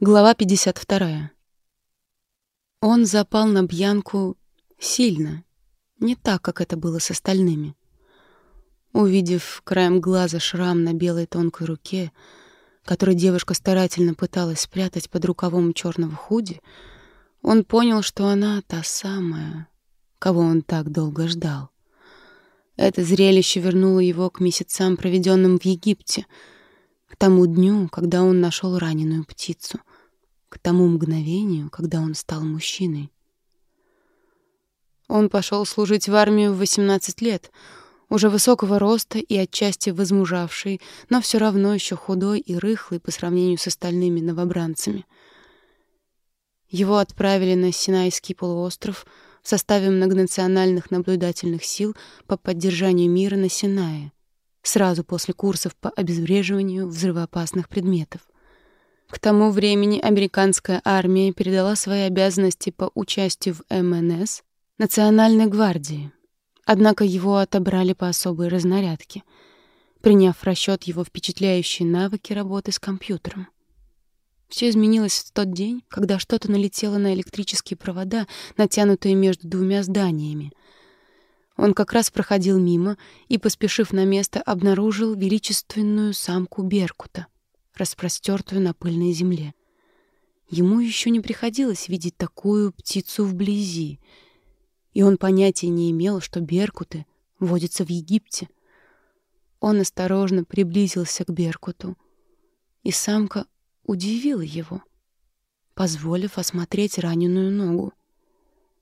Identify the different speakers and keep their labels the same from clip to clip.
Speaker 1: Глава 52. Он запал на Бьянку сильно, не так, как это было с остальными. Увидев краем глаза шрам на белой тонкой руке, который девушка старательно пыталась спрятать под рукавом черного худи, он понял, что она та самая, кого он так долго ждал. Это зрелище вернуло его к месяцам, проведенным в Египте, к тому дню, когда он нашел раненую птицу к тому мгновению, когда он стал мужчиной. Он пошел служить в армию в 18 лет, уже высокого роста и отчасти возмужавший, но все равно еще худой и рыхлый по сравнению с остальными новобранцами. Его отправили на Синайский полуостров в составе многонациональных наблюдательных сил по поддержанию мира на Синае, сразу после курсов по обезвреживанию взрывоопасных предметов. К тому времени американская армия передала свои обязанности по участию в МНС Национальной гвардии. Однако его отобрали по особой разнарядке, приняв в расчет его впечатляющие навыки работы с компьютером. Все изменилось в тот день, когда что-то налетело на электрические провода, натянутые между двумя зданиями. Он как раз проходил мимо и, поспешив на место, обнаружил величественную самку Беркута — распростертую на пыльной земле. Ему еще не приходилось видеть такую птицу вблизи, и он понятия не имел, что беркуты водятся в Египте. Он осторожно приблизился к беркуту, и самка удивила его, позволив осмотреть раненую ногу.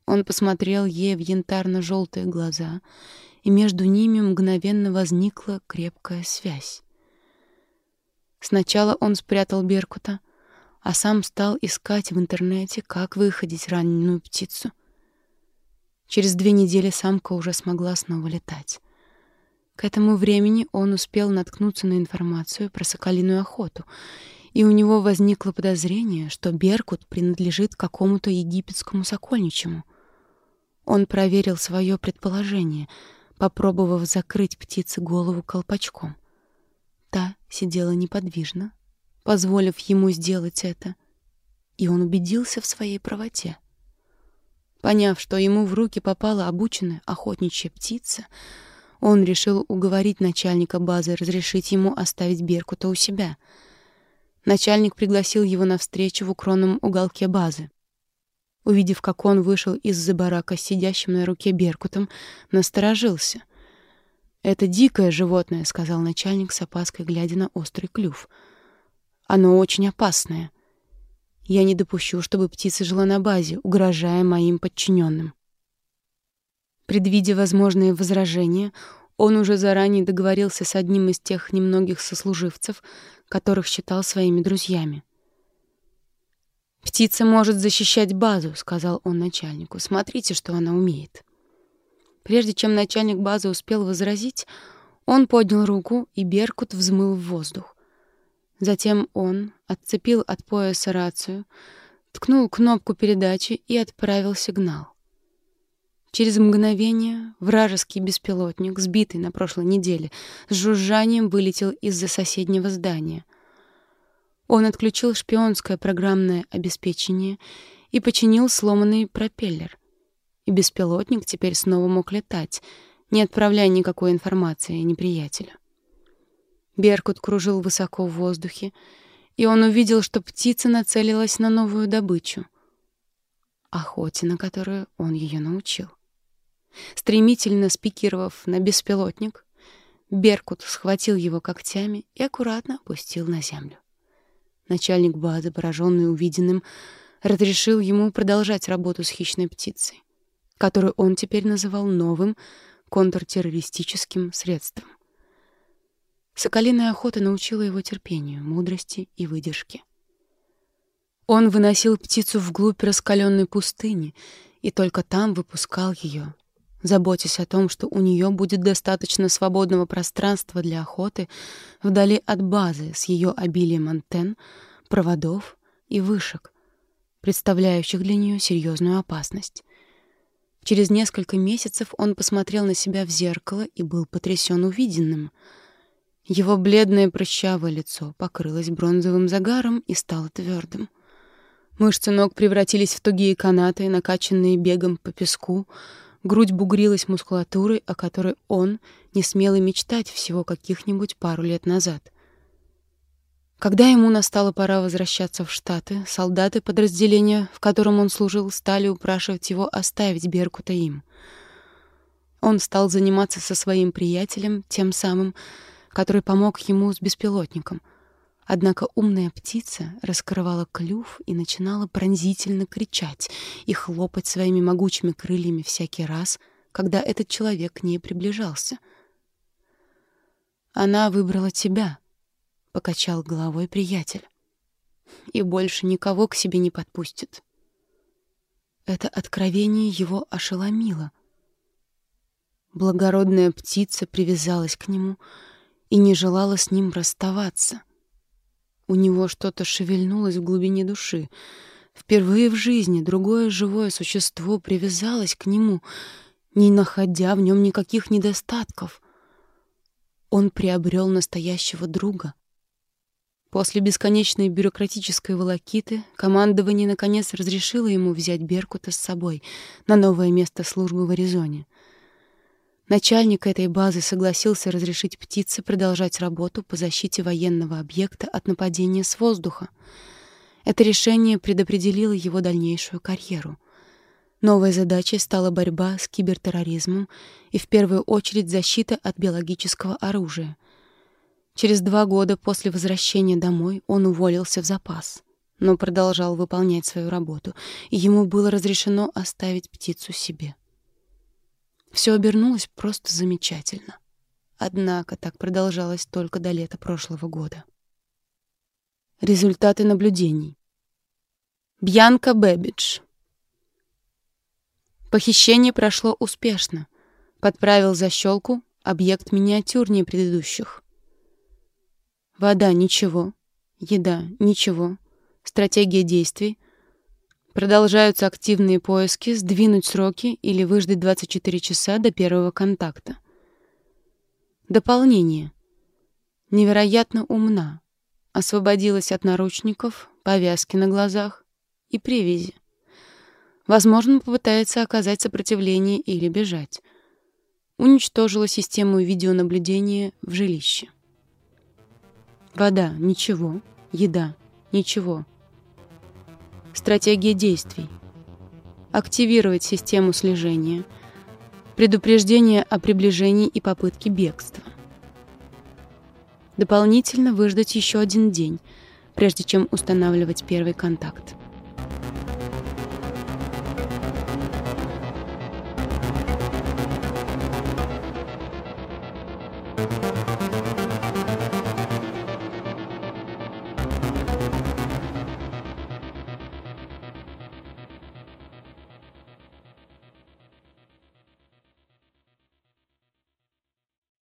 Speaker 1: Он посмотрел ей в янтарно-желтые глаза, и между ними мгновенно возникла крепкая связь. Сначала он спрятал Беркута, а сам стал искать в интернете, как выходить раненую птицу. Через две недели самка уже смогла снова летать. К этому времени он успел наткнуться на информацию про соколиную охоту, и у него возникло подозрение, что Беркут принадлежит какому-то египетскому сокольничему. Он проверил свое предположение, попробовав закрыть птице голову колпачком — Та сидела неподвижно, позволив ему сделать это, и он убедился в своей правоте. Поняв, что ему в руки попала обученная охотничья птица, он решил уговорить начальника базы разрешить ему оставить Беркута у себя. Начальник пригласил его на встречу в укромном уголке базы. Увидев, как он вышел из-за барака сидящим на руке Беркутом, насторожился — «Это дикое животное», — сказал начальник с опаской, глядя на острый клюв. «Оно очень опасное. Я не допущу, чтобы птица жила на базе, угрожая моим подчиненным». Предвидя возможные возражения, он уже заранее договорился с одним из тех немногих сослуживцев, которых считал своими друзьями. «Птица может защищать базу», — сказал он начальнику. «Смотрите, что она умеет». Прежде чем начальник базы успел возразить, он поднял руку, и Беркут взмыл в воздух. Затем он отцепил от пояса рацию, ткнул кнопку передачи и отправил сигнал. Через мгновение вражеский беспилотник, сбитый на прошлой неделе, с жужжанием вылетел из-за соседнего здания. Он отключил шпионское программное обеспечение и починил сломанный пропеллер — и беспилотник теперь снова мог летать, не отправляя никакой информации неприятелю. Беркут кружил высоко в воздухе, и он увидел, что птица нацелилась на новую добычу — охоте, на которую он ее научил. Стремительно спикировав на беспилотник, Беркут схватил его когтями и аккуратно опустил на землю. Начальник базы, пораженный увиденным, разрешил ему продолжать работу с хищной птицей которую он теперь называл новым контртеррористическим средством. Соколиная охота научила его терпению, мудрости и выдержке. Он выносил птицу вглубь раскаленной пустыни и только там выпускал ее, заботясь о том, что у нее будет достаточно свободного пространства для охоты вдали от базы с ее обилием антенн, проводов и вышек, представляющих для нее серьезную опасность. Через несколько месяцев он посмотрел на себя в зеркало и был потрясен увиденным. Его бледное прыщавое лицо покрылось бронзовым загаром и стало твердым. Мышцы ног превратились в тугие канаты, накачанные бегом по песку. Грудь бугрилась мускулатурой, о которой он не смел и мечтать всего каких-нибудь пару лет назад. Когда ему настала пора возвращаться в Штаты, солдаты подразделения, в котором он служил, стали упрашивать его оставить Беркута им. Он стал заниматься со своим приятелем, тем самым, который помог ему с беспилотником — Однако умная птица раскрывала клюв и начинала пронзительно кричать и хлопать своими могучими крыльями всякий раз, когда этот человек к ней приближался. «Она выбрала тебя», — покачал головой приятель, «и больше никого к себе не подпустит». Это откровение его ошеломило. Благородная птица привязалась к нему и не желала с ним расставаться. У него что-то шевельнулось в глубине души. Впервые в жизни другое живое существо привязалось к нему, не находя в нем никаких недостатков. Он приобрел настоящего друга. После бесконечной бюрократической волокиты командование наконец разрешило ему взять Беркута с собой на новое место службы в Аризоне — Начальник этой базы согласился разрешить птице продолжать работу по защите военного объекта от нападения с воздуха. Это решение предопределило его дальнейшую карьеру. Новой задачей стала борьба с кибертерроризмом и в первую очередь защита от биологического оружия. Через два года после возвращения домой он уволился в запас, но продолжал выполнять свою работу, и ему было разрешено оставить птицу себе. Все обернулось просто замечательно. Однако так продолжалось только до лета прошлого года. Результаты наблюдений. Бьянка Бэбидж. Похищение прошло успешно. Подправил защелку, объект миниатюрнее предыдущих. Вода — ничего. Еда — ничего. Стратегия действий Продолжаются активные поиски, сдвинуть сроки или выждать 24 часа до первого контакта. Дополнение. Невероятно умна. Освободилась от наручников, повязки на глазах и привязи. Возможно, попытается оказать сопротивление или бежать. Уничтожила систему видеонаблюдения в жилище. Вода — ничего. Еда — ничего. Стратегия действий. Активировать систему слежения. Предупреждение о приближении и попытке бегства. Дополнительно выждать еще один день, прежде чем устанавливать первый контакт.